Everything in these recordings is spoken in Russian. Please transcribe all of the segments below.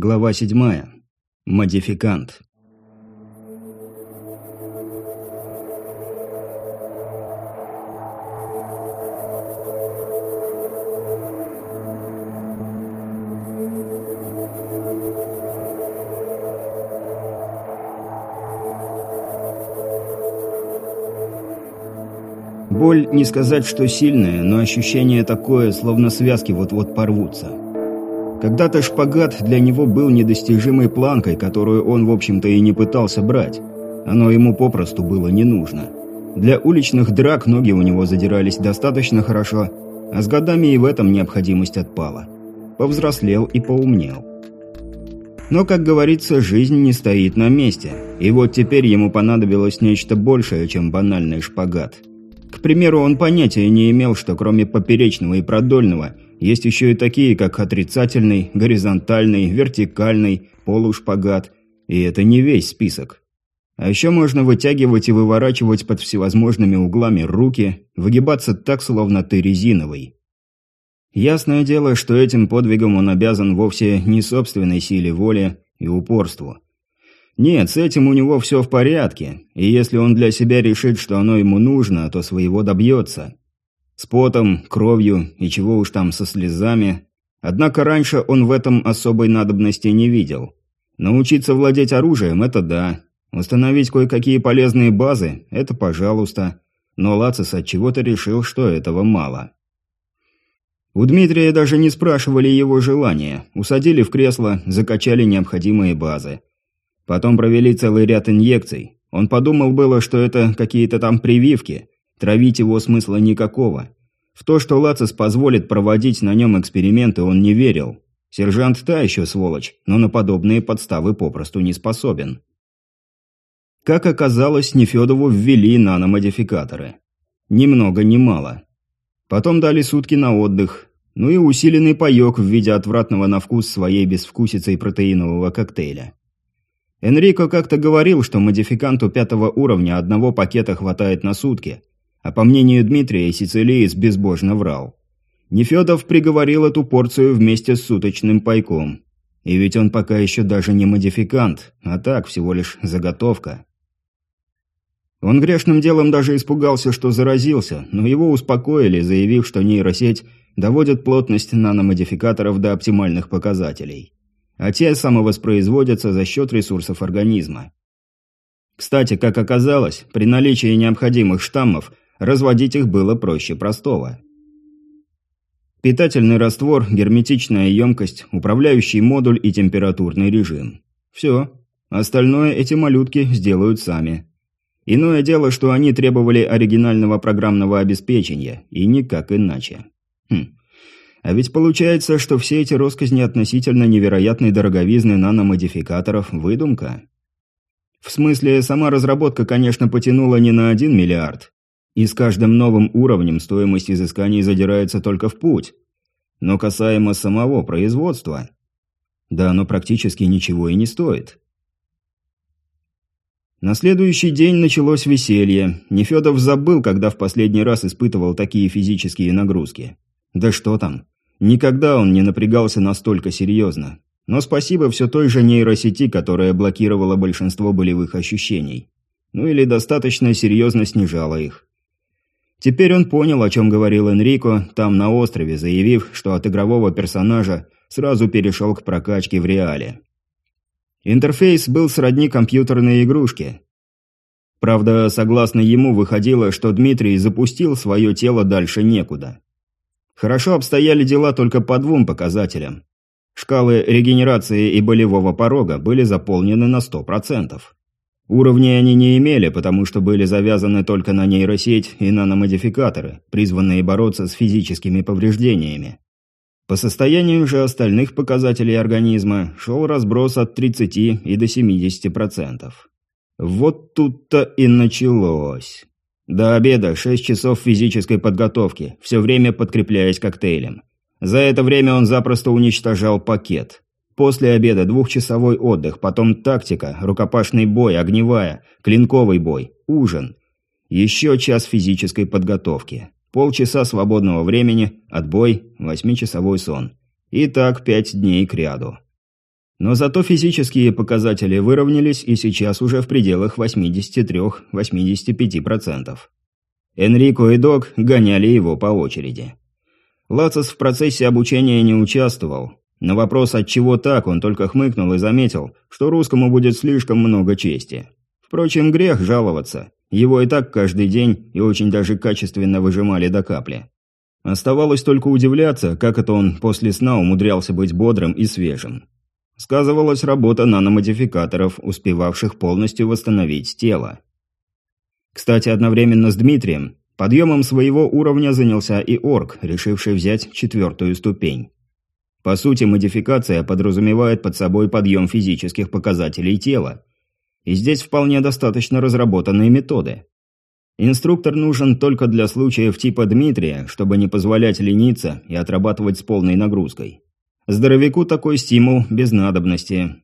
Глава 7. Модификант. Боль не сказать, что сильная, но ощущение такое, словно связки вот-вот порвутся. Когда-то шпагат для него был недостижимой планкой, которую он, в общем-то, и не пытался брать. Оно ему попросту было не нужно. Для уличных драк ноги у него задирались достаточно хорошо, а с годами и в этом необходимость отпала. Повзрослел и поумнел. Но, как говорится, жизнь не стоит на месте, и вот теперь ему понадобилось нечто большее, чем банальный шпагат. К примеру, он понятия не имел, что кроме поперечного и продольного – есть еще и такие, как отрицательный, горизонтальный, вертикальный, полушпагат. И это не весь список. А еще можно вытягивать и выворачивать под всевозможными углами руки, выгибаться так, словно ты резиновый. Ясное дело, что этим подвигом он обязан вовсе не собственной силе воли и упорству. Нет, с этим у него все в порядке, и если он для себя решит, что оно ему нужно, то своего добьется. С потом, кровью и чего уж там со слезами. Однако раньше он в этом особой надобности не видел. Научиться владеть оружием – это да. Установить кое-какие полезные базы – это пожалуйста. Но Лацис от чего-то решил, что этого мало. У Дмитрия даже не спрашивали его желания. Усадили в кресло, закачали необходимые базы. Потом провели целый ряд инъекций. Он подумал было, что это какие-то там прививки – Травить его смысла никакого. В то, что Лацис позволит проводить на нем эксперименты, он не верил. Сержант та еще сволочь, но на подобные подставы попросту не способен. Как оказалось, Нефедову ввели наномодификаторы. Ни много ни мало. Потом дали сутки на отдых, ну и усиленный паёк в виде отвратного на вкус своей безвкусицей протеинового коктейля. Энрико как-то говорил, что модификанту пятого уровня одного пакета хватает на сутки, а по мнению Дмитрия, сицилиец безбожно врал. Нефедов приговорил эту порцию вместе с суточным пайком. И ведь он пока еще даже не модификант, а так всего лишь заготовка. Он грешным делом даже испугался, что заразился, но его успокоили, заявив, что нейросеть доводит плотность наномодификаторов до оптимальных показателей. А те самовоспроизводятся за счет ресурсов организма. Кстати, как оказалось, при наличии необходимых штаммов разводить их было проще простого. Питательный раствор, герметичная емкость, управляющий модуль и температурный режим. Все. Остальное эти малютки сделают сами. Иное дело, что они требовали оригинального программного обеспечения, и никак иначе. Хм. А ведь получается, что все эти росказни относительно невероятной дороговизны наномодификаторов – выдумка. В смысле, сама разработка, конечно, потянула не на один миллиард, и с каждым новым уровнем стоимость изысканий задирается только в путь. Но касаемо самого производства, да оно практически ничего и не стоит. На следующий день началось веселье. Нефедов забыл, когда в последний раз испытывал такие физические нагрузки. Да что там. Никогда он не напрягался настолько серьезно. Но спасибо все той же нейросети, которая блокировала большинство болевых ощущений. Ну или достаточно серьезно снижала их. Теперь он понял, о чем говорил Энрико там на острове, заявив, что от игрового персонажа сразу перешел к прокачке в реале. Интерфейс был сродни компьютерной игрушке. Правда, согласно ему, выходило, что Дмитрий запустил свое тело дальше некуда. Хорошо обстояли дела только по двум показателям. Шкалы регенерации и болевого порога были заполнены на 100%. Уровней они не имели, потому что были завязаны только на нейросеть и наномодификаторы, призванные бороться с физическими повреждениями. По состоянию же остальных показателей организма шел разброс от 30 и до 70%. Вот тут-то и началось. До обеда 6 часов физической подготовки, все время подкрепляясь коктейлем. За это время он запросто уничтожал пакет. После обеда двухчасовой отдых, потом тактика, рукопашный бой, огневая, клинковый бой, ужин. Еще час физической подготовки. Полчаса свободного времени, отбой, восьмичасовой сон. И так пять дней к ряду. Но зато физические показатели выровнялись и сейчас уже в пределах 83-85%. Энрико и Док гоняли его по очереди. Лацис в процессе обучения не участвовал. На вопрос, от чего так, он только хмыкнул и заметил, что русскому будет слишком много чести. Впрочем, грех жаловаться. Его и так каждый день и очень даже качественно выжимали до капли. Оставалось только удивляться, как это он после сна умудрялся быть бодрым и свежим. Сказывалась работа наномодификаторов, успевавших полностью восстановить тело. Кстати, одновременно с Дмитрием подъемом своего уровня занялся и Орк, решивший взять четвертую ступень. По сути, модификация подразумевает под собой подъем физических показателей тела. И здесь вполне достаточно разработанные методы. Инструктор нужен только для случаев типа Дмитрия, чтобы не позволять лениться и отрабатывать с полной нагрузкой. Здоровяку такой стимул без надобности.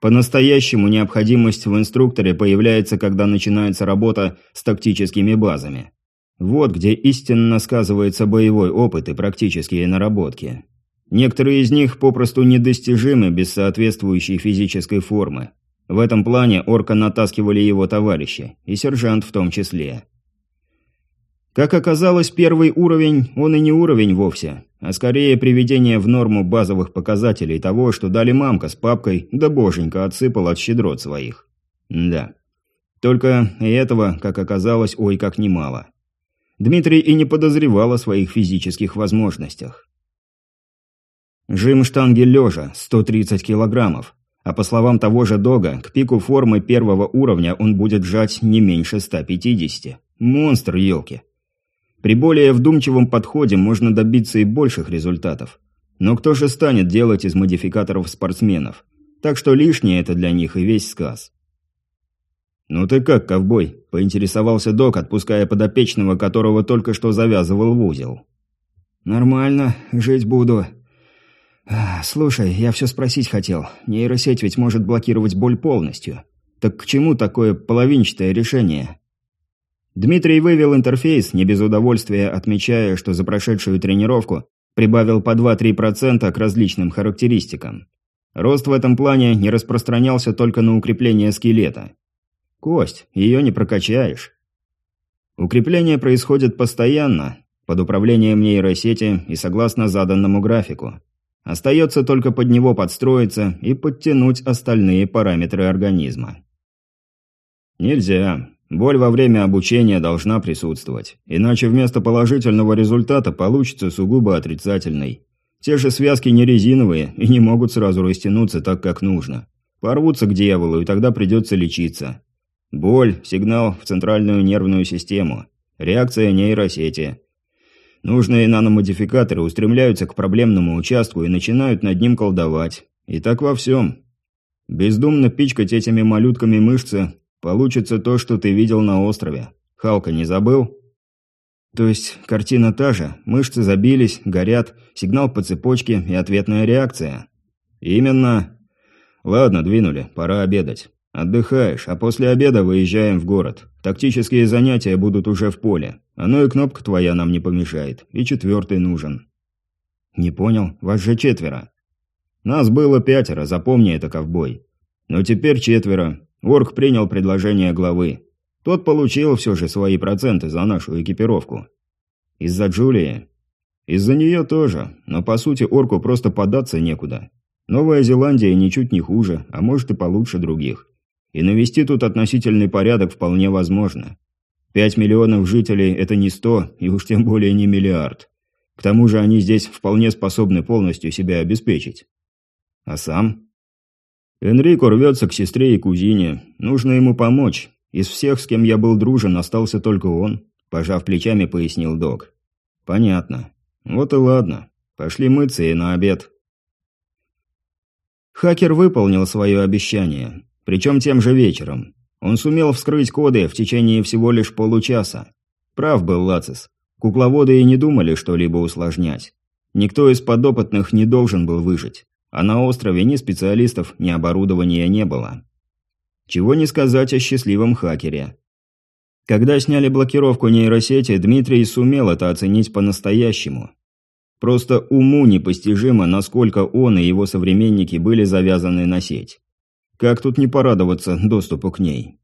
По-настоящему необходимость в инструкторе появляется, когда начинается работа с тактическими базами. Вот где истинно сказывается боевой опыт и практические наработки. Некоторые из них попросту недостижимы без соответствующей физической формы. В этом плане орка натаскивали его товарищи, и сержант в том числе. Как оказалось, первый уровень, он и не уровень вовсе, а скорее приведение в норму базовых показателей того, что дали мамка с папкой, да боженька отсыпал от щедрот своих. Да. Только и этого, как оказалось, ой как немало. Дмитрий и не подозревал о своих физических возможностях. Жим штанги лежа, 130 килограммов. А по словам того же Дога, к пику формы первого уровня он будет жать не меньше 150. Монстр, елки. При более вдумчивом подходе можно добиться и больших результатов. Но кто же станет делать из модификаторов спортсменов? Так что лишнее это для них и весь сказ. «Ну ты как, ковбой?» – поинтересовался док, отпуская подопечного, которого только что завязывал в узел. «Нормально, жить буду. Слушай, я все спросить хотел. Нейросеть ведь может блокировать боль полностью. Так к чему такое половинчатое решение?» Дмитрий вывел интерфейс, не без удовольствия отмечая, что за прошедшую тренировку прибавил по 2-3% к различным характеристикам. Рост в этом плане не распространялся только на укрепление скелета. Кость, ее не прокачаешь. Укрепление происходит постоянно, под управлением нейросети и согласно заданному графику. Остается только под него подстроиться и подтянуть остальные параметры организма. Нельзя. Боль во время обучения должна присутствовать, иначе вместо положительного результата получится сугубо отрицательный. Те же связки не резиновые и не могут сразу растянуться так, как нужно. Порвутся к дьяволу, и тогда придется лечиться. Боль – сигнал в центральную нервную систему. Реакция нейросети. Нужные наномодификаторы устремляются к проблемному участку и начинают над ним колдовать. И так во всем. Бездумно пичкать этими малютками мышцы Получится то, что ты видел на острове. Халка не забыл? То есть картина та же, мышцы забились, горят, сигнал по цепочке и ответная реакция. Именно. Ладно, двинули, пора обедать. Отдыхаешь, а после обеда выезжаем в город. Тактические занятия будут уже в поле. Оно и кнопка твоя нам не помешает, и четвертый нужен. Не понял, вас же четверо. Нас было пятеро, запомни это, ковбой. Но теперь четверо, Орк принял предложение главы. Тот получил все же свои проценты за нашу экипировку. Из-за Джулии? Из-за нее тоже, но по сути Орку просто податься некуда. Новая Зеландия ничуть не хуже, а может и получше других. И навести тут относительный порядок вполне возможно. Пять миллионов жителей – это не сто, и уж тем более не миллиард. К тому же они здесь вполне способны полностью себя обеспечить. А сам? Энрико рвется к сестре и кузине. Нужно ему помочь. Из всех, с кем я был дружен, остался только он. Пожав плечами, пояснил док. Понятно. Вот и ладно. Пошли мыться и на обед. Хакер выполнил свое обещание. Причем тем же вечером. Он сумел вскрыть коды в течение всего лишь получаса. Прав был Лацис. Кукловоды и не думали что-либо усложнять. Никто из подопытных не должен был выжить а на острове ни специалистов, ни оборудования не было. Чего не сказать о счастливом хакере. Когда сняли блокировку нейросети, Дмитрий сумел это оценить по-настоящему. Просто уму непостижимо, насколько он и его современники были завязаны на сеть. Как тут не порадоваться доступу к ней?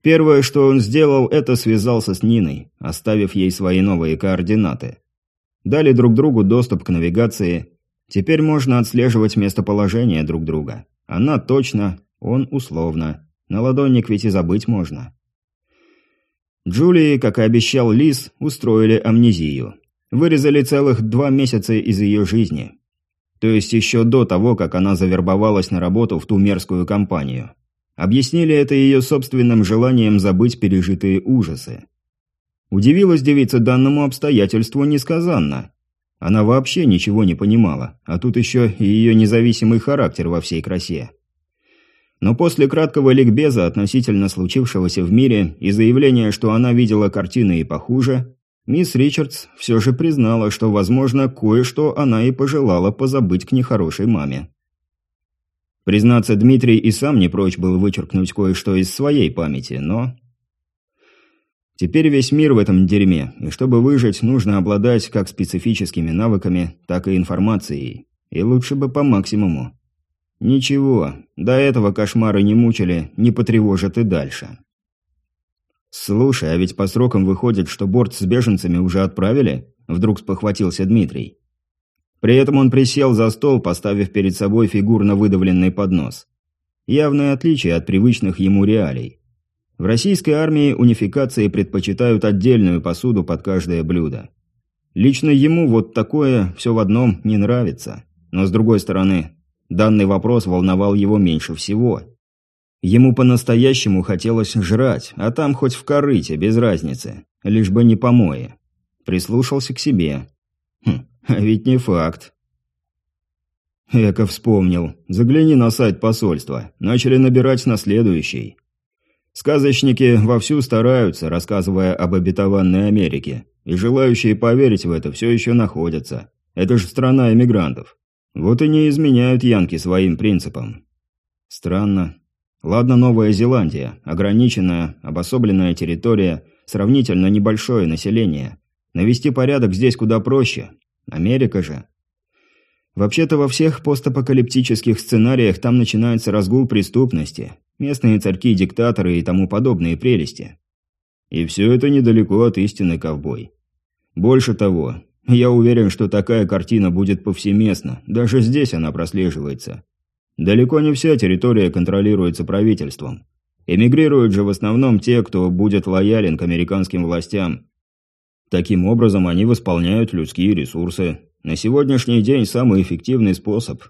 Первое, что он сделал, это связался с Ниной, оставив ей свои новые координаты. Дали друг другу доступ к навигации. Теперь можно отслеживать местоположение друг друга. Она точно, он условно. На ладонник ведь и забыть можно. Джулии, как и обещал Лис, устроили амнезию. Вырезали целых два месяца из ее жизни. То есть еще до того, как она завербовалась на работу в ту мерзкую компанию. Объяснили это ее собственным желанием забыть пережитые ужасы. Удивилась девица данному обстоятельству несказанно. Она вообще ничего не понимала, а тут еще и ее независимый характер во всей красе. Но после краткого ликбеза относительно случившегося в мире и заявления, что она видела картины и похуже, мисс Ричардс все же признала, что, возможно, кое-что она и пожелала позабыть к нехорошей маме. Признаться, Дмитрий и сам не прочь был вычеркнуть кое-что из своей памяти, но... Теперь весь мир в этом дерьме, и чтобы выжить, нужно обладать как специфическими навыками, так и информацией. И лучше бы по максимуму. Ничего, до этого кошмары не мучили, не потревожат и дальше. «Слушай, а ведь по срокам выходит, что борт с беженцами уже отправили?» Вдруг спохватился Дмитрий. При этом он присел за стол, поставив перед собой фигурно выдавленный поднос. Явное отличие от привычных ему реалий. В российской армии унификации предпочитают отдельную посуду под каждое блюдо. Лично ему вот такое все в одном не нравится. Но с другой стороны, Данный вопрос волновал его меньше всего. Ему по-настоящему хотелось жрать, а там хоть в корыте, без разницы. Лишь бы не помои. Прислушался к себе. Хм, а ведь не факт. Эко вспомнил. Загляни на сайт посольства. Начали набирать на следующий. Сказочники вовсю стараются, рассказывая об обетованной Америке. И желающие поверить в это все еще находятся. Это же страна эмигрантов. Вот и не изменяют янки своим принципам. Странно. Ладно, Новая Зеландия, ограниченная, обособленная территория, сравнительно небольшое население. Навести порядок здесь куда проще. Америка же. Вообще-то во всех постапокалиптических сценариях там начинается разгул преступности, местные царьки-диктаторы и тому подобные прелести. И все это недалеко от истины, ковбой. Больше того, я уверен, что такая картина будет повсеместна, даже здесь она прослеживается. Далеко не вся территория контролируется правительством. Эмигрируют же в основном те, кто будет лоялен к американским властям. Таким образом, они восполняют людские ресурсы. На сегодняшний день самый эффективный способ.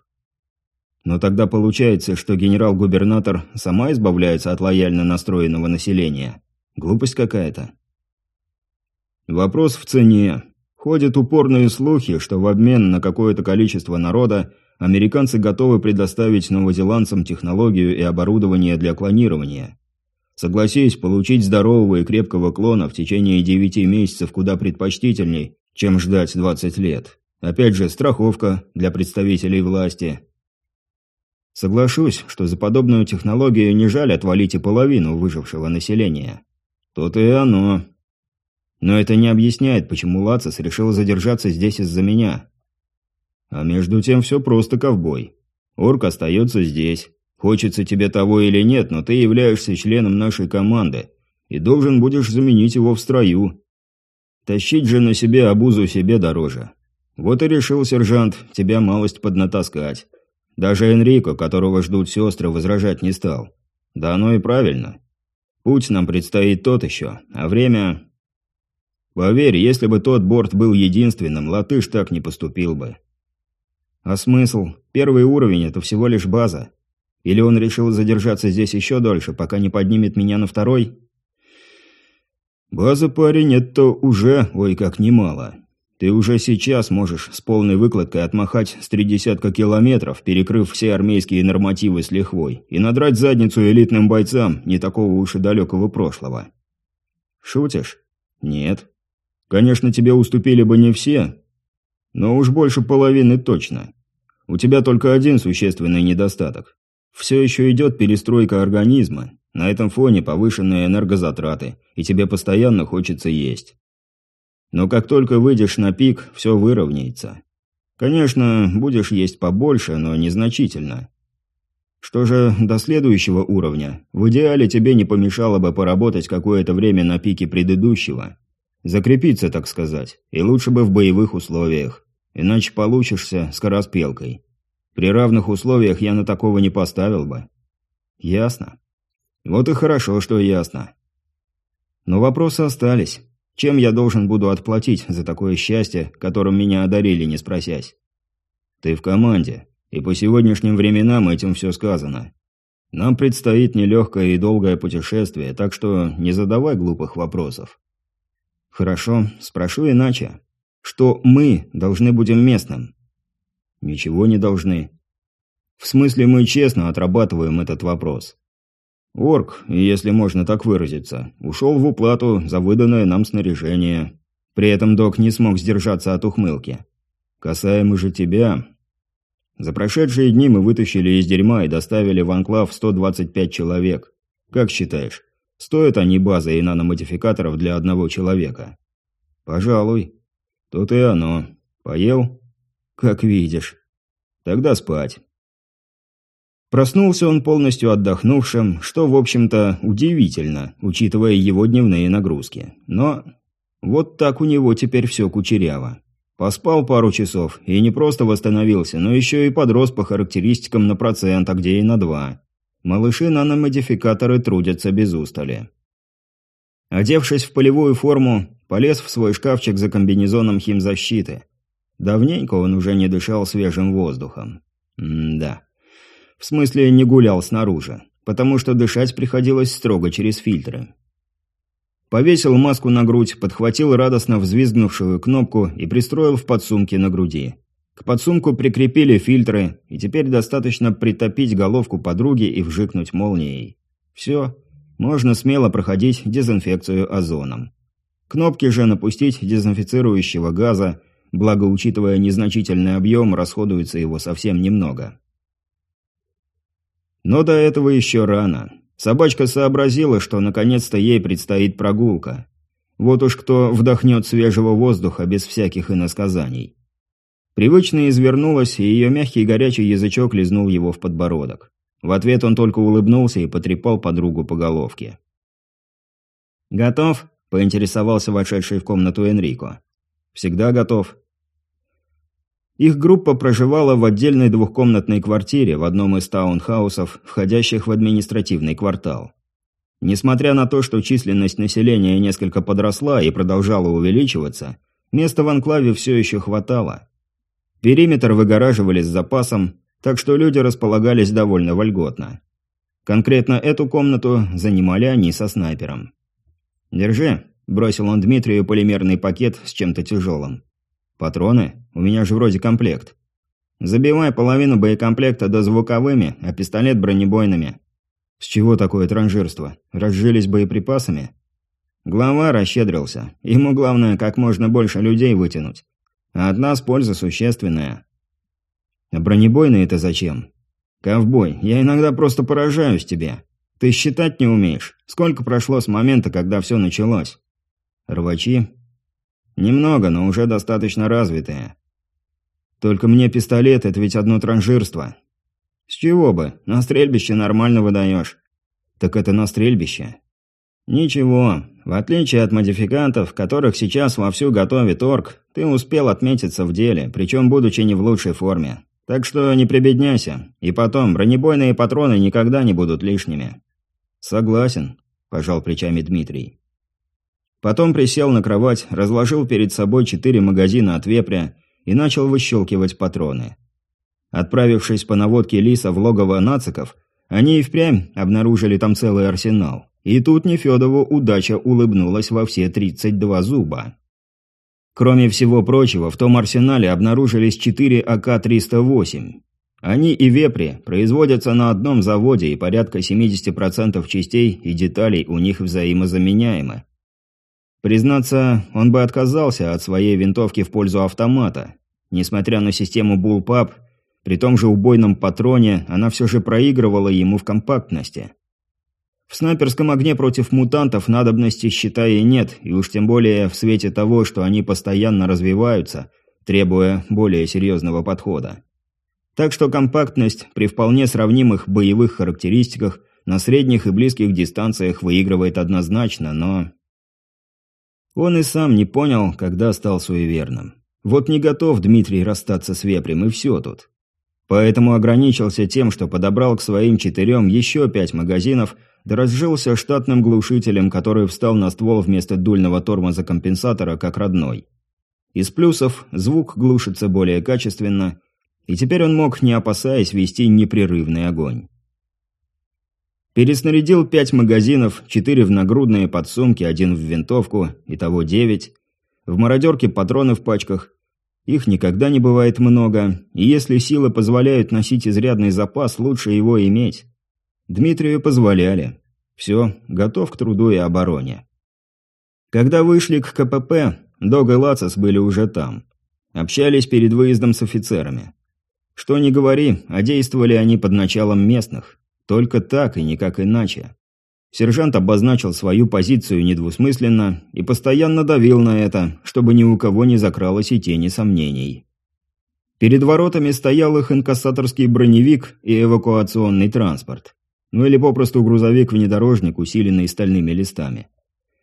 Но тогда получается, что генерал-губернатор сама избавляется от лояльно настроенного населения. Глупость какая-то. Вопрос в цене. Ходят упорные слухи, что в обмен на какое-то количество народа американцы готовы предоставить новозеландцам технологию и оборудование для клонирования. Согласись, получить здорового и крепкого клона в течение 9 месяцев куда предпочтительней, чем ждать 20 лет. Опять же, страховка для представителей власти. Соглашусь, что за подобную технологию не жаль отвалить и половину выжившего населения. То-то и оно. Но это не объясняет, почему Лацис решил задержаться здесь из-за меня. А между тем все просто, ковбой. Орк остается здесь. Хочется тебе того или нет, но ты являешься членом нашей команды и должен будешь заменить его в строю. Тащить же на себе обузу себе дороже. Вот и решил сержант тебя малость поднатаскать. Даже Энрико, которого ждут сестры, возражать не стал. Да оно и правильно. Путь нам предстоит тот еще, а время Поверь, если бы тот борт был единственным, латыш так не поступил бы. А смысл? Первый уровень – это всего лишь база. Или он решил задержаться здесь еще дольше, пока не поднимет меня на второй? База, парень, это уже, ой, как немало. Ты уже сейчас можешь с полной выкладкой отмахать с три десятка километров, перекрыв все армейские нормативы с лихвой, и надрать задницу элитным бойцам не такого уж и далекого прошлого. Шутишь? Нет. Конечно, тебе уступили бы не все, но уж больше половины точно. У тебя только один существенный недостаток. Все еще идет перестройка организма. На этом фоне повышенные энергозатраты, и тебе постоянно хочется есть. Но как только выйдешь на пик, все выровняется. Конечно, будешь есть побольше, но незначительно. Что же до следующего уровня? В идеале тебе не помешало бы поработать какое-то время на пике предыдущего. Закрепиться, так сказать, и лучше бы в боевых условиях. Иначе получишься скороспелкой. При равных условиях я на такого не поставил бы. Ясно. Вот и хорошо, что ясно. Но вопросы остались. Чем я должен буду отплатить за такое счастье, которым меня одарили, не спросясь? Ты в команде, и по сегодняшним временам этим все сказано. Нам предстоит нелегкое и долгое путешествие, так что не задавай глупых вопросов. Хорошо, спрошу иначе. Что мы должны будем местным? Ничего не должны. В смысле, мы честно отрабатываем этот вопрос. Орк, если можно так выразиться, ушел в уплату за выданное нам снаряжение. При этом док не смог сдержаться от ухмылки. Касаемо же тебя... За прошедшие дни мы вытащили из дерьма и доставили в анклав 125 человек. Как считаешь, стоят они базы и наномодификаторов для одного человека? Пожалуй. Тут и оно. Поел? Как видишь. Тогда спать. Проснулся он полностью отдохнувшим, что, в общем-то, удивительно, учитывая его дневные нагрузки. Но вот так у него теперь все кучеряво. Поспал пару часов и не просто восстановился, но еще и подрос по характеристикам на процент, а где и на два. Малыши-наномодификаторы трудятся без устали. Одевшись в полевую форму, полез в свой шкафчик за комбинезоном химзащиты. Давненько он уже не дышал свежим воздухом. М-да. В смысле, не гулял снаружи, потому что дышать приходилось строго через фильтры. Повесил маску на грудь, подхватил радостно взвизгнувшую кнопку и пристроил в подсумке на груди. К подсумку прикрепили фильтры, и теперь достаточно притопить головку подруги и вжикнуть молнией. Все, можно смело проходить дезинфекцию озоном. Кнопки же напустить дезинфицирующего газа, благо учитывая незначительный объем, расходуется его совсем немного. Но до этого еще рано. Собачка сообразила, что наконец-то ей предстоит прогулка. Вот уж кто вдохнет свежего воздуха без всяких иносказаний. Привычно извернулась, и ее мягкий горячий язычок лизнул его в подбородок. В ответ он только улыбнулся и потрепал подругу по головке. «Готов?» – поинтересовался вошедший в комнату Энрико. «Всегда готов», их группа проживала в отдельной двухкомнатной квартире в одном из таунхаусов, входящих в административный квартал. Несмотря на то, что численность населения несколько подросла и продолжала увеличиваться, места в анклаве все еще хватало. Периметр выгораживали с запасом, так что люди располагались довольно вольготно. Конкретно эту комнату занимали они со снайпером. «Держи», – бросил он Дмитрию полимерный пакет с чем-то тяжелым. «Патроны? У меня же вроде комплект». «Забивай половину боекомплекта дозвуковыми, а пистолет бронебойными». «С чего такое транжирство? Разжились боеприпасами?» Глава расщедрился. Ему главное как можно больше людей вытянуть. А от нас польза существенная. А бронебойные-то зачем? Ковбой, я иногда просто поражаюсь тебе. Ты считать не умеешь. Сколько прошло с момента, когда все началось? Рвачи? Немного, но уже достаточно развитые. Только мне пистолет – это ведь одно транжирство. С чего бы? На стрельбище нормально выдаешь. Так это на стрельбище. Ничего, в отличие от модификантов, которых сейчас вовсю готовит орк, ты успел отметиться в деле, причем будучи не в лучшей форме. Так что не прибедняйся. И потом, бронебойные патроны никогда не будут лишними. Согласен, пожал плечами Дмитрий. Потом присел на кровать, разложил перед собой четыре магазина от вепря и начал выщелкивать патроны. Отправившись по наводке Лиса в логово нациков, они и впрямь обнаружили там целый арсенал. И тут Нефедову удача улыбнулась во все 32 зуба. Кроме всего прочего, в том арсенале обнаружились 4 АК-308. Они и вепри производятся на одном заводе, и порядка 70% частей и деталей у них взаимозаменяемы. Признаться, он бы отказался от своей винтовки в пользу автомата. Несмотря на систему Bullpup, при том же убойном патроне, она все же проигрывала ему в компактности. В снайперском огне против мутантов надобности, считай, и нет, и уж тем более в свете того, что они постоянно развиваются, требуя более серьезного подхода. Так что компактность при вполне сравнимых боевых характеристиках на средних и близких дистанциях выигрывает однозначно, но... Он и сам не понял, когда стал суеверным. Вот не готов Дмитрий расстаться с вепрем, и все тут. Поэтому ограничился тем, что подобрал к своим четырем еще пять магазинов, да разжился штатным глушителем, который встал на ствол вместо дульного тормоза компенсатора, как родной. Из плюсов звук глушится более качественно, и теперь он мог, не опасаясь, вести непрерывный огонь. Переснарядил пять магазинов, четыре в нагрудные подсумки, один в винтовку, итого девять. В мародерке патроны в пачках. Их никогда не бывает много, и если силы позволяют носить изрядный запас, лучше его иметь. Дмитрию позволяли. Все, готов к труду и обороне. Когда вышли к КПП, Дог и Лацис были уже там. Общались перед выездом с офицерами. Что ни говори, а действовали они под началом местных. Только так и никак иначе. Сержант обозначил свою позицию недвусмысленно и постоянно давил на это, чтобы ни у кого не закралось и тени сомнений. Перед воротами стоял их инкассаторский броневик и эвакуационный транспорт. Ну или попросту грузовик-внедорожник, усиленный стальными листами.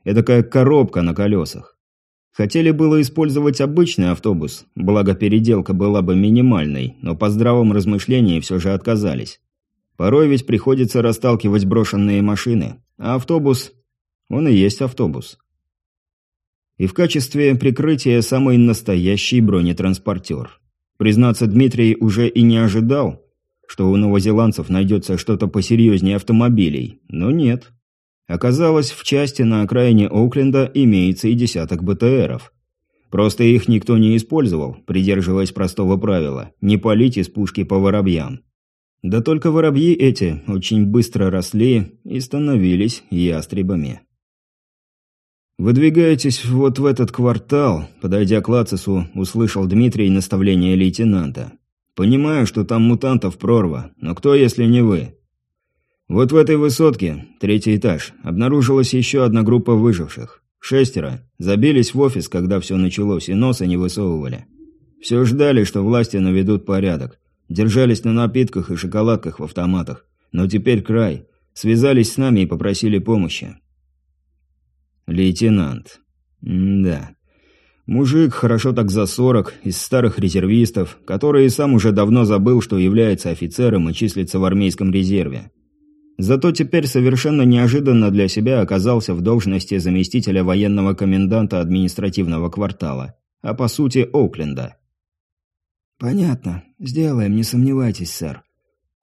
Эдакая коробка на колесах. Хотели было использовать обычный автобус, благо переделка была бы минимальной, но по здравом размышлении все же отказались. Порой ведь приходится расталкивать брошенные машины, а автобус... он и есть автобус. И в качестве прикрытия самый настоящий бронетранспортер. Признаться, Дмитрий уже и не ожидал, что у новозеландцев найдется что-то посерьезнее автомобилей, но нет. Оказалось, в части на окраине Окленда имеется и десяток БТРов. Просто их никто не использовал, придерживаясь простого правила – не палить из пушки по воробьям. Да только воробьи эти очень быстро росли и становились ястребами. «Выдвигайтесь вот в этот квартал», – подойдя к Лацису, услышал Дмитрий наставление лейтенанта. «Понимаю, что там мутантов прорва, но кто, если не вы? Вот в этой высотке, третий этаж, обнаружилась еще одна группа выживших. Шестеро. Забились в офис, когда все началось, и носа не высовывали. Все ждали, что власти наведут порядок. Держались на напитках и шоколадках в автоматах. Но теперь край. Связались с нами и попросили помощи. Лейтенант. М да. Мужик хорошо так за сорок, из старых резервистов, который и сам уже давно забыл, что является офицером и числится в армейском резерве. Зато теперь совершенно неожиданно для себя оказался в должности заместителя военного коменданта административного квартала, а по сути Оукленда. «Понятно. Сделаем, не сомневайтесь, сэр.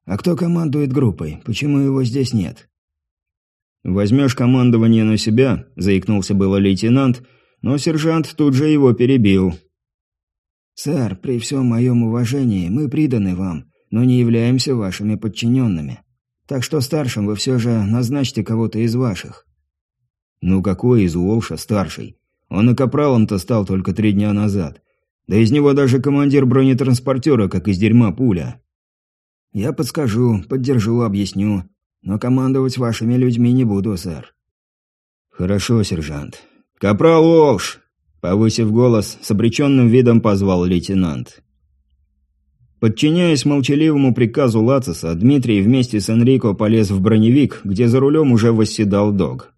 А кто командует группой? Почему его здесь нет?» «Возьмешь командование на себя», – заикнулся было лейтенант, но сержант тут же его перебил. «Сэр, при всем моем уважении, мы приданы вам, но не являемся вашими подчиненными. Так что старшим вы все же назначьте кого-то из ваших». «Ну какой из Уолша старший? Он и капралом-то стал только три дня назад. Да из него даже командир бронетранспортера, как из дерьма пуля». «Я подскажу, поддержу, объясню. Но командовать вашими людьми не буду, сэр». «Хорошо, сержант. Капрал Уолш!» Повысив голос, с обреченным видом позвал лейтенант. Подчиняясь молчаливому приказу Лациса, Дмитрий вместе с Энрико полез в броневик, где за рулем уже восседал Дог.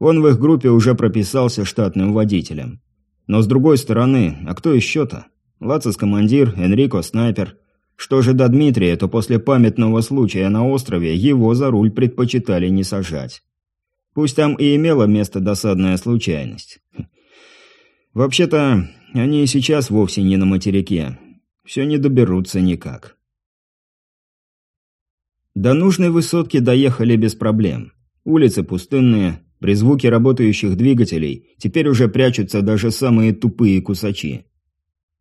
Он в их группе уже прописался штатным водителем. Но с другой стороны, а кто еще-то? Лацис командир, Энрико снайпер. Что же до Дмитрия, то после памятного случая на острове его за руль предпочитали не сажать. Пусть там и имела место досадная случайность. Вообще-то, они сейчас вовсе не на материке все не доберутся никак. До нужной высотки доехали без проблем. Улицы пустынные, при звуке работающих двигателей теперь уже прячутся даже самые тупые кусачи.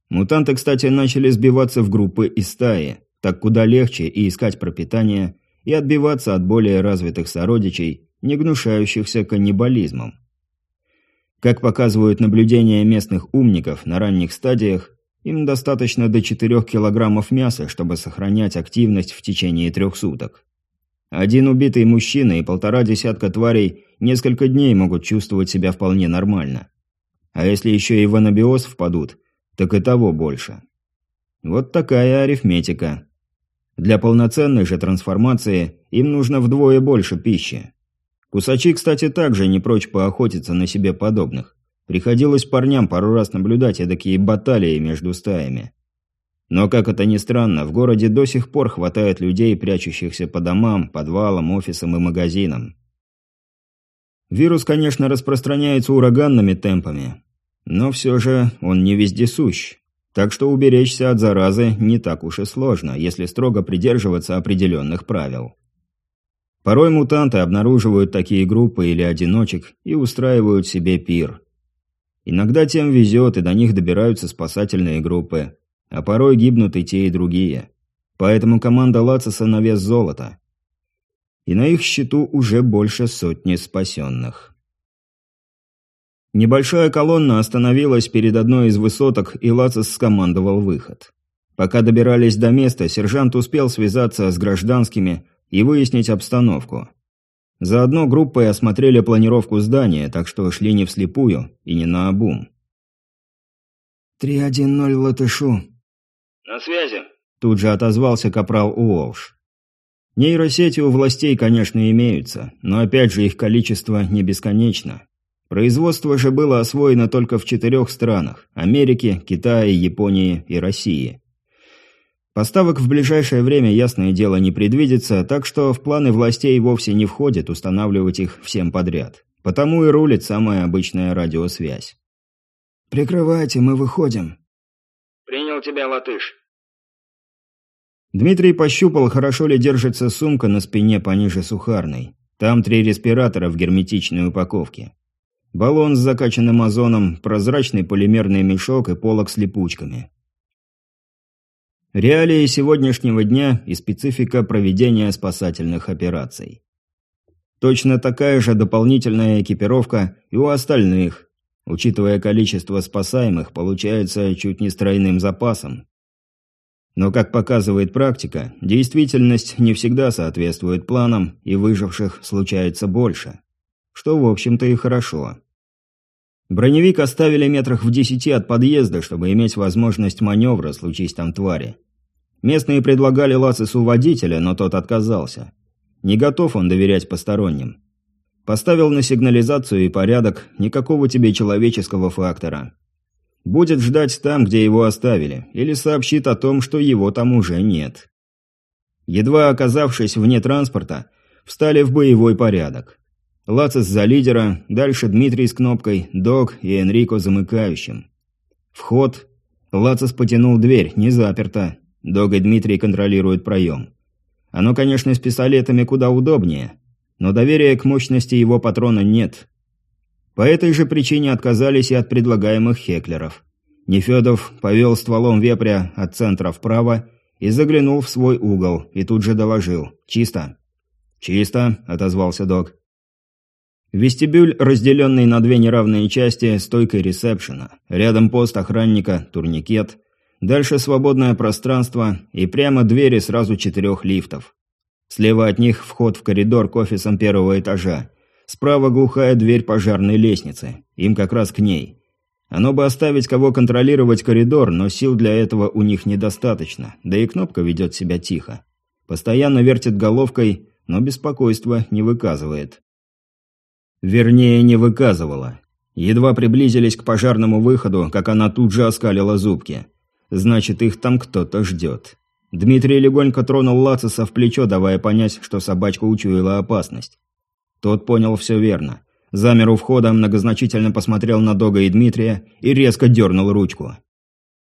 Мутанты, кстати, начали сбиваться в группы и стаи, так куда легче и искать пропитание, и отбиваться от более развитых сородичей, не гнушающихся каннибализмом. Как показывают наблюдения местных умников на ранних стадиях, им достаточно до 4 килограммов мяса, чтобы сохранять активность в течение трех суток. Один убитый мужчина и полтора десятка тварей несколько дней могут чувствовать себя вполне нормально. А если еще и в анабиоз впадут, так и того больше. Вот такая арифметика. Для полноценной же трансформации им нужно вдвое больше пищи. Кусачи, кстати, также не прочь поохотиться на себе подобных. Приходилось парням пару раз наблюдать эдакие баталии между стаями. Но, как это ни странно, в городе до сих пор хватает людей, прячущихся по домам, подвалам, офисам и магазинам. Вирус, конечно, распространяется ураганными темпами, но все же он не вездесущ. Так что уберечься от заразы не так уж и сложно, если строго придерживаться определенных правил. Порой мутанты обнаруживают такие группы или одиночек и устраивают себе пир. Иногда тем везет, и до них добираются спасательные группы а порой гибнут и те, и другие. Поэтому команда Лациса на вес золота. И на их счету уже больше сотни спасенных. Небольшая колонна остановилась перед одной из высоток, и Лацис скомандовал выход. Пока добирались до места, сержант успел связаться с гражданскими и выяснить обстановку. Заодно группой осмотрели планировку здания, так что шли не вслепую и не наобум. «3-1-0 Латышу», «На связи», – тут же отозвался капрал Уолш. Нейросети у властей, конечно, имеются, но опять же их количество не бесконечно. Производство же было освоено только в четырех странах – Америке, Китае, Японии и России. Поставок в ближайшее время, ясное дело, не предвидится, так что в планы властей вовсе не входит устанавливать их всем подряд. Потому и рулит самая обычная радиосвязь. «Прикрывайте, мы выходим». «Принял тебя, латыш». Дмитрий пощупал, хорошо ли держится сумка на спине пониже сухарной. Там три респиратора в герметичной упаковке. Баллон с закачанным озоном, прозрачный полимерный мешок и полок с липучками. Реалии сегодняшнего дня и специфика проведения спасательных операций. Точно такая же дополнительная экипировка и у остальных. Учитывая количество спасаемых, получается чуть не с тройным запасом. Но, как показывает практика, действительность не всегда соответствует планам, и выживших случается больше. Что, в общем-то, и хорошо. Броневик оставили метрах в десяти от подъезда, чтобы иметь возможность маневра, случись там твари. Местные предлагали Лацису водителя, но тот отказался. Не готов он доверять посторонним. Поставил на сигнализацию и порядок, никакого тебе человеческого фактора. Будет ждать там, где его оставили, или сообщит о том, что его там уже нет. Едва оказавшись вне транспорта, встали в боевой порядок. Лацис за лидера, дальше Дмитрий с кнопкой, Док и Энрико замыкающим. Вход. Лацис потянул дверь, не заперта. Дог и Дмитрий контролируют проем. Оно, конечно, с пистолетами куда удобнее, но доверия к мощности его патрона нет. По этой же причине отказались и от предлагаемых хеклеров. Нефедов повел стволом вепря от центра вправо и заглянул в свой угол, и тут же доложил. «Чисто». «Чисто», — отозвался док. Вестибюль, разделенный на две неравные части, стойкой ресепшена. Рядом пост охранника, турникет. Дальше свободное пространство и прямо двери сразу четырех лифтов. Слева от них вход в коридор к офисам первого этажа. Справа глухая дверь пожарной лестницы. Им как раз к ней. Оно бы оставить кого контролировать коридор, но сил для этого у них недостаточно. Да и кнопка ведет себя тихо. Постоянно вертит головкой, но беспокойства не выказывает. Вернее, не выказывала. Едва приблизились к пожарному выходу, как она тут же оскалила зубки. Значит, их там кто-то ждет. Дмитрий легонько тронул Лациса в плечо, давая понять, что собачка учуяла опасность. Тот понял все верно. Замер у входа, многозначительно посмотрел на Дога и Дмитрия и резко дернул ручку.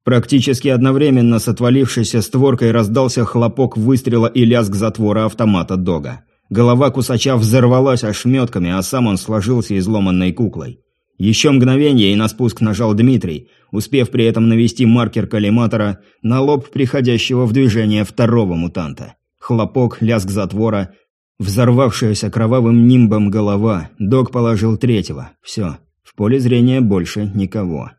Практически одновременно с отвалившейся створкой раздался хлопок выстрела и лязг затвора автомата Дога. Голова кусача взорвалась ошметками, а сам он сложился изломанной куклой. Еще мгновение и на спуск нажал Дмитрий, успев при этом навести маркер коллиматора на лоб приходящего в движение второго мутанта. Хлопок, лязг затвора, Взорвавшаяся кровавым нимбом голова, док положил третьего. Все, в поле зрения больше никого.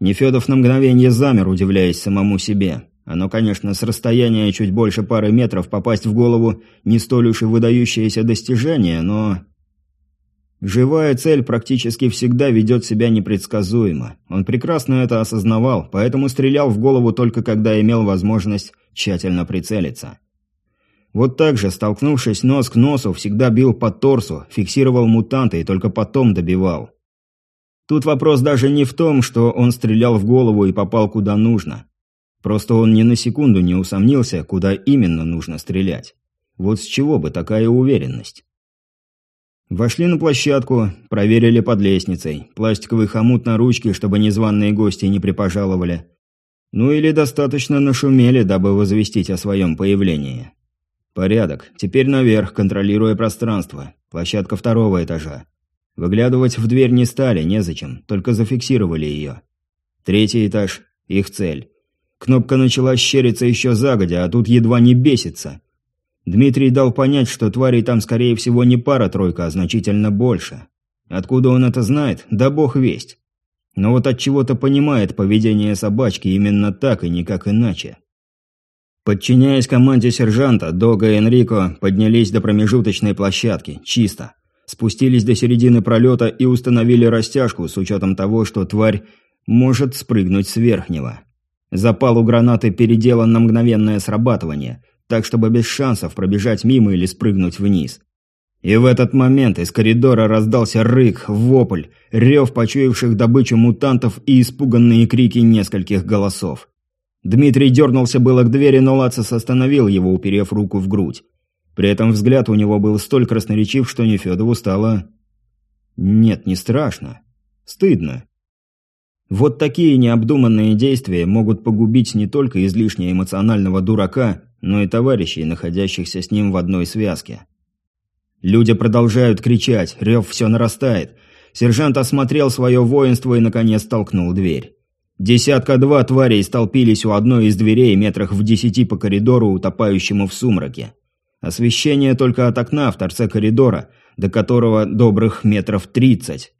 Нефедов на мгновение замер, удивляясь самому себе, Оно, конечно, с расстояния чуть больше пары метров попасть в голову не столь уж и выдающееся достижение, но... Живая цель практически всегда ведет себя непредсказуемо. Он прекрасно это осознавал, поэтому стрелял в голову только когда имел возможность тщательно прицелиться. Вот так же, столкнувшись нос к носу, всегда бил по торсу, фиксировал мутанта и только потом добивал. Тут вопрос даже не в том, что он стрелял в голову и попал куда нужно. Просто он ни на секунду не усомнился, куда именно нужно стрелять. Вот с чего бы такая уверенность? Вошли на площадку, проверили под лестницей. Пластиковый хомут на ручке, чтобы незваные гости не припожаловали. Ну или достаточно нашумели, дабы возвестить о своем появлении. Порядок. Теперь наверх, контролируя пространство. Площадка второго этажа. Выглядывать в дверь не стали, незачем, только зафиксировали ее. Третий этаж. Их цель. Кнопка начала щериться еще загодя, а тут едва не бесится. Дмитрий дал понять, что тварей там, скорее всего, не пара-тройка, а значительно больше. Откуда он это знает? Да бог весть. Но вот от чего то понимает поведение собачки именно так и никак иначе. Подчиняясь команде сержанта, Дога и Энрико поднялись до промежуточной площадки, чисто. Спустились до середины пролета и установили растяжку с учетом того, что тварь может спрыгнуть с верхнего. Запал у гранаты переделан на мгновенное срабатывание, так чтобы без шансов пробежать мимо или спрыгнуть вниз. И в этот момент из коридора раздался рык, вопль, рев почуявших добычу мутантов и испуганные крики нескольких голосов. Дмитрий дернулся было к двери, но Лацис остановил его, уперев руку в грудь. При этом взгляд у него был столь красноречив, что Нефедову стало... Нет, не страшно. Стыдно. Вот такие необдуманные действия могут погубить не только излишне эмоционального дурака, но и товарищей, находящихся с ним в одной связке. Люди продолжают кричать, рев все нарастает. Сержант осмотрел свое воинство и, наконец, толкнул дверь. Десятка-два тварей столпились у одной из дверей метрах в десяти по коридору, утопающему в сумраке. Освещение только от окна в торце коридора, до которого добрых метров тридцать.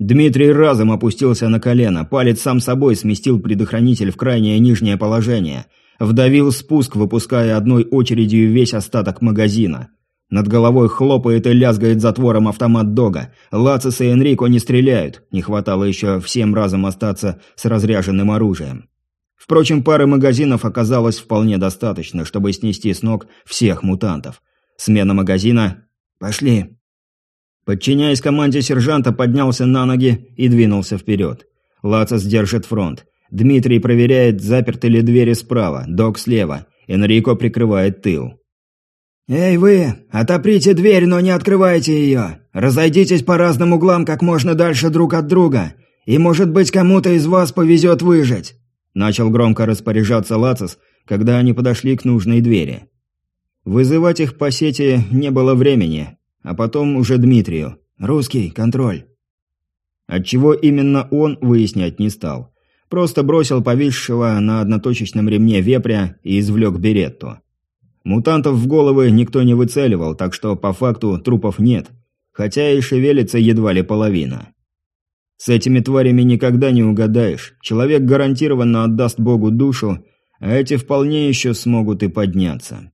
Дмитрий разом опустился на колено, палец сам собой сместил предохранитель в крайнее нижнее положение – Вдавил спуск, выпуская одной очередью весь остаток магазина. Над головой хлопает и лязгает затвором автомат Дога. Лацис и Энрико не стреляют. Не хватало еще всем разом остаться с разряженным оружием. Впрочем, пары магазинов оказалось вполне достаточно, чтобы снести с ног всех мутантов. Смена магазина... Пошли. Подчиняясь команде сержанта, поднялся на ноги и двинулся вперед. Лацис держит фронт. Дмитрий проверяет, заперты ли двери справа, док слева. Энрико прикрывает тыл. «Эй вы, отоприте дверь, но не открывайте ее! Разойдитесь по разным углам как можно дальше друг от друга, и, может быть, кому-то из вас повезет выжить!» Начал громко распоряжаться Лацис, когда они подошли к нужной двери. Вызывать их по сети не было времени, а потом уже Дмитрию. «Русский, контроль!» Отчего именно он, выяснять не стал. Просто бросил повисшего на одноточечном ремне вепря и извлек беретту. Мутантов в головы никто не выцеливал, так что по факту трупов нет, хотя и шевелится едва ли половина. С этими тварями никогда не угадаешь. Человек гарантированно отдаст Богу душу, а эти вполне еще смогут и подняться.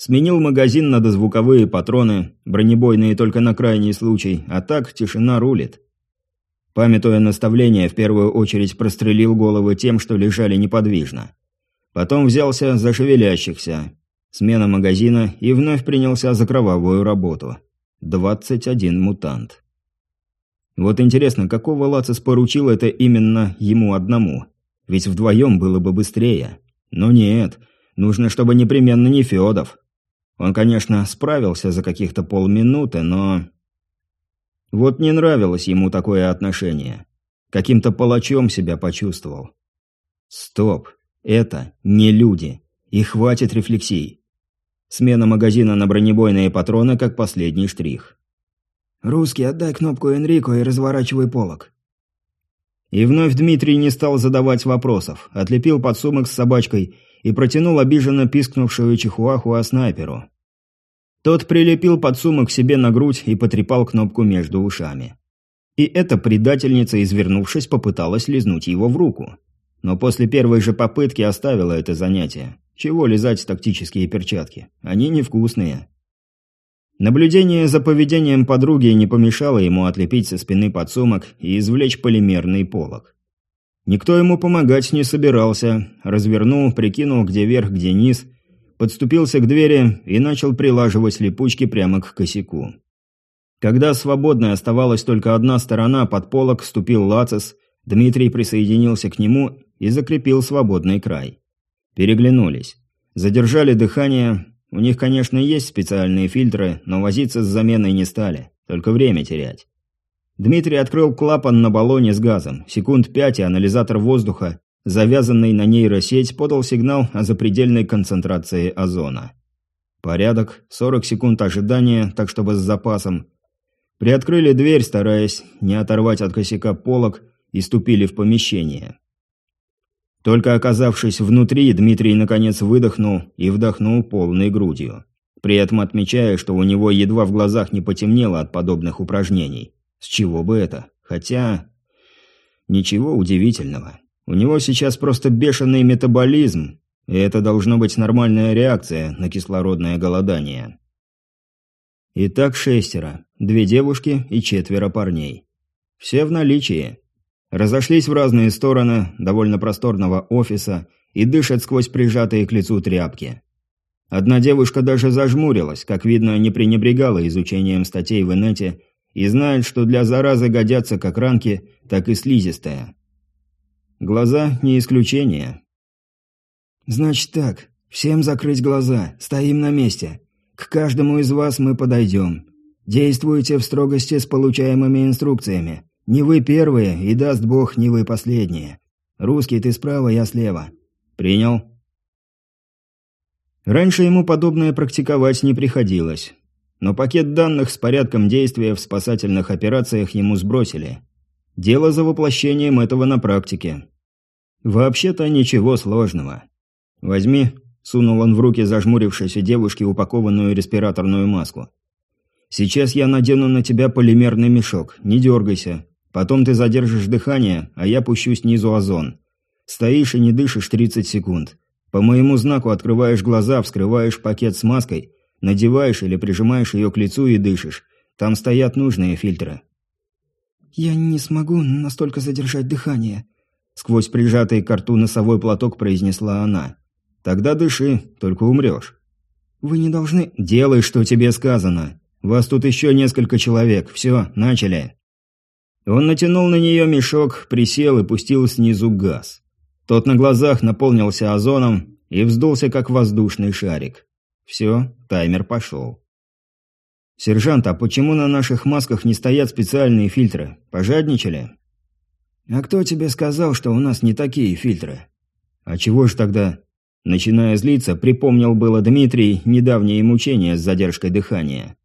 Сменил магазин на дозвуковые патроны, бронебойные только на крайний случай, а так тишина рулит. Памятуя наставление, в первую очередь прострелил головы тем, что лежали неподвижно. Потом взялся за шевелящихся. Смена магазина и вновь принялся за кровавую работу. 21 мутант. Вот интересно, какого Лацис поручил это именно ему одному? Ведь вдвоем было бы быстрее. Но нет, нужно, чтобы непременно не Федов. Он, конечно, справился за каких-то полминуты, но... Вот не нравилось ему такое отношение. Каким-то палачом себя почувствовал. Стоп, это не люди. И хватит рефлексий. Смена магазина на бронебойные патроны как последний штрих. «Русский, отдай кнопку Энрико и разворачивай полок». И вновь Дмитрий не стал задавать вопросов, отлепил подсумок с собачкой и протянул обиженно пискнувшую чихуахуа снайперу. Тот прилепил подсумок себе на грудь и потрепал кнопку между ушами. И эта предательница, извернувшись, попыталась лизнуть его в руку. но после первой же попытки оставила это занятие. Чего лизать тактические перчатки? Они невкусные. Наблюдение за поведением подруги не помешало ему отлепить со спины подсумок и извлечь полимерный полог. Никто ему помогать не собирался, развернул, прикинул, где верх, где низ, подступился к двери и начал прилаживать липучки прямо к косяку. Когда свободной оставалась только одна сторона, под полог вступил Лацис, Дмитрий присоединился к нему и закрепил свободный край. Переглянулись. Задержали дыхание. У них, конечно, есть специальные фильтры, но возиться с заменой не стали. Только время терять. Дмитрий открыл клапан на баллоне с газом. Секунд пять, и анализатор воздуха, завязанный на нейросеть, подал сигнал о запредельной концентрации озона. Порядок, 40 секунд ожидания, так чтобы с запасом. Приоткрыли дверь, стараясь не оторвать от косяка полок, и ступили в помещение. Только оказавшись внутри, Дмитрий наконец выдохнул и вдохнул полной грудью. При этом отмечая, что у него едва в глазах не потемнело от подобных упражнений. С чего бы это? Хотя... Ничего удивительного. У него сейчас просто бешеный метаболизм, и это должно быть нормальная реакция на кислородное голодание. Итак, шестеро. Две девушки и четверо парней. Все в наличии. Разошлись в разные стороны довольно просторного офиса и дышат сквозь прижатые к лицу тряпки. Одна девушка даже зажмурилась, как видно, не пренебрегала изучением статей в инете и знает, что для заразы годятся как ранки, так и слизистая. Глаза не исключение. «Значит так, всем закрыть глаза, стоим на месте. К каждому из вас мы подойдем. Действуйте в строгости с получаемыми инструкциями. Не вы первые, и даст бог, не вы последние. Русский ты справа, я слева. Принял. Раньше ему подобное практиковать не приходилось. Но пакет данных с порядком действия в спасательных операциях ему сбросили. Дело за воплощением этого на практике. Вообще-то ничего сложного. Возьми, сунул он в руки зажмурившейся девушке упакованную респираторную маску. Сейчас я надену на тебя полимерный мешок, не дергайся, Потом ты задержишь дыхание, а я пущу снизу озон. Стоишь и не дышишь 30 секунд. По моему знаку открываешь глаза, вскрываешь пакет с маской, надеваешь или прижимаешь ее к лицу и дышишь. Там стоят нужные фильтры. «Я не смогу настолько задержать дыхание», — сквозь прижатый к рту носовой платок произнесла она. «Тогда дыши, только умрешь». «Вы не должны...» «Делай, что тебе сказано. Вас тут еще несколько человек. Все, начали». Он натянул на нее мешок, присел и пустил снизу газ. Тот на глазах наполнился озоном и вздулся, как воздушный шарик. Все, таймер пошел. «Сержант, а почему на наших масках не стоят специальные фильтры? Пожадничали?» «А кто тебе сказал, что у нас не такие фильтры?» «А чего же тогда?» Начиная злиться, припомнил было Дмитрий недавние мучения с задержкой дыхания.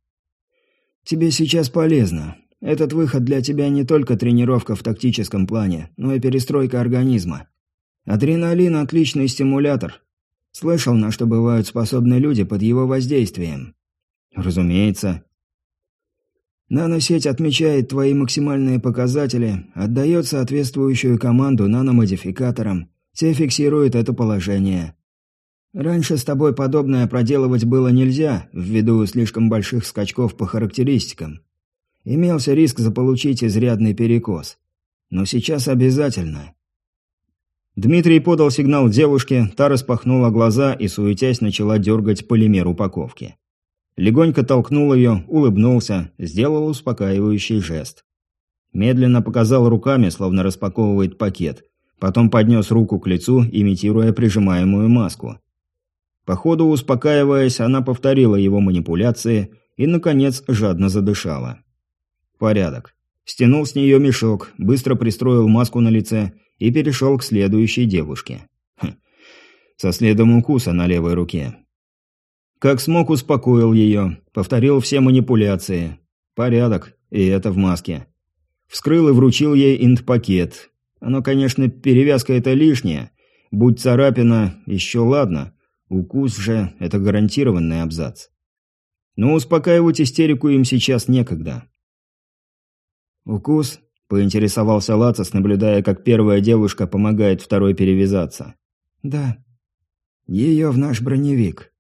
«Тебе сейчас полезно. Этот выход для тебя не только тренировка в тактическом плане, но и перестройка организма. Адреналин – отличный стимулятор. Слышал, на что бывают способны люди под его воздействием? Разумеется. Наносеть отмечает твои максимальные показатели, отдает соответствующую команду наномодификаторам, те фиксируют это положение. Раньше с тобой подобное проделывать было нельзя, ввиду слишком больших скачков по характеристикам имелся риск заполучить изрядный перекос. Но сейчас обязательно. Дмитрий подал сигнал девушке, та распахнула глаза и, суетясь, начала дергать полимер упаковки. Легонько толкнул ее, улыбнулся, сделал успокаивающий жест. Медленно показал руками, словно распаковывает пакет. Потом поднес руку к лицу, имитируя прижимаемую маску. По ходу успокаиваясь, она повторила его манипуляции и, наконец, жадно задышала. Порядок. Стянул с нее мешок, быстро пристроил маску на лице и перешел к следующей девушке. Хм. Со следом укуса на левой руке. Как смог, успокоил ее, повторил все манипуляции. Порядок, и это в маске. Вскрыл и вручил ей инт-пакет. Оно, конечно, перевязка это лишняя. Будь царапина, еще ладно. Укус же – это гарантированный абзац. Но успокаивать истерику им сейчас некогда. «Укус?» – поинтересовался Лацис, наблюдая, как первая девушка помогает второй перевязаться. «Да. Ее в наш броневик».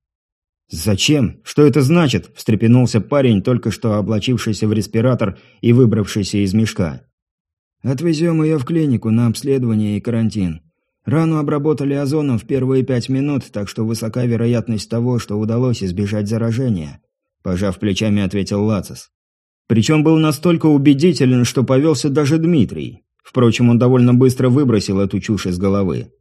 «Зачем? Что это значит?» – встрепенулся парень, только что облачившийся в респиратор и выбравшийся из мешка. «Отвезем ее в клинику на обследование и карантин. Рану обработали озоном в первые пять минут, так что высока вероятность того, что удалось избежать заражения», – пожав плечами, ответил Лацис. Причем был настолько убедителен, что повелся даже Дмитрий. Впрочем, он довольно быстро выбросил эту чушь из головы.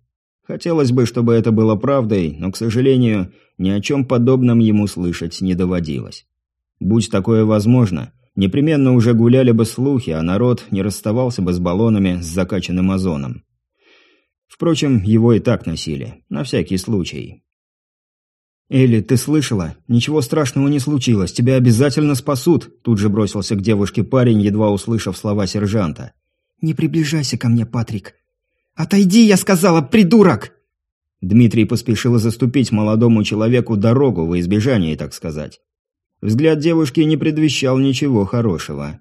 Хотелось бы, чтобы это было правдой, но, к сожалению, ни о чем подобном ему слышать не доводилось. Будь такое возможно, непременно уже гуляли бы слухи, а народ не расставался бы с баллонами с закачанным озоном. Впрочем, его и так носили, на всякий случай. «Элли, ты слышала? Ничего страшного не случилось, тебя обязательно спасут!» Тут же бросился к девушке парень, едва услышав слова сержанта. «Не приближайся ко мне, Патрик!» «Отойди, я сказала, придурок!» Дмитрий поспешил заступить молодому человеку дорогу во избежание, так сказать. Взгляд девушки не предвещал ничего хорошего.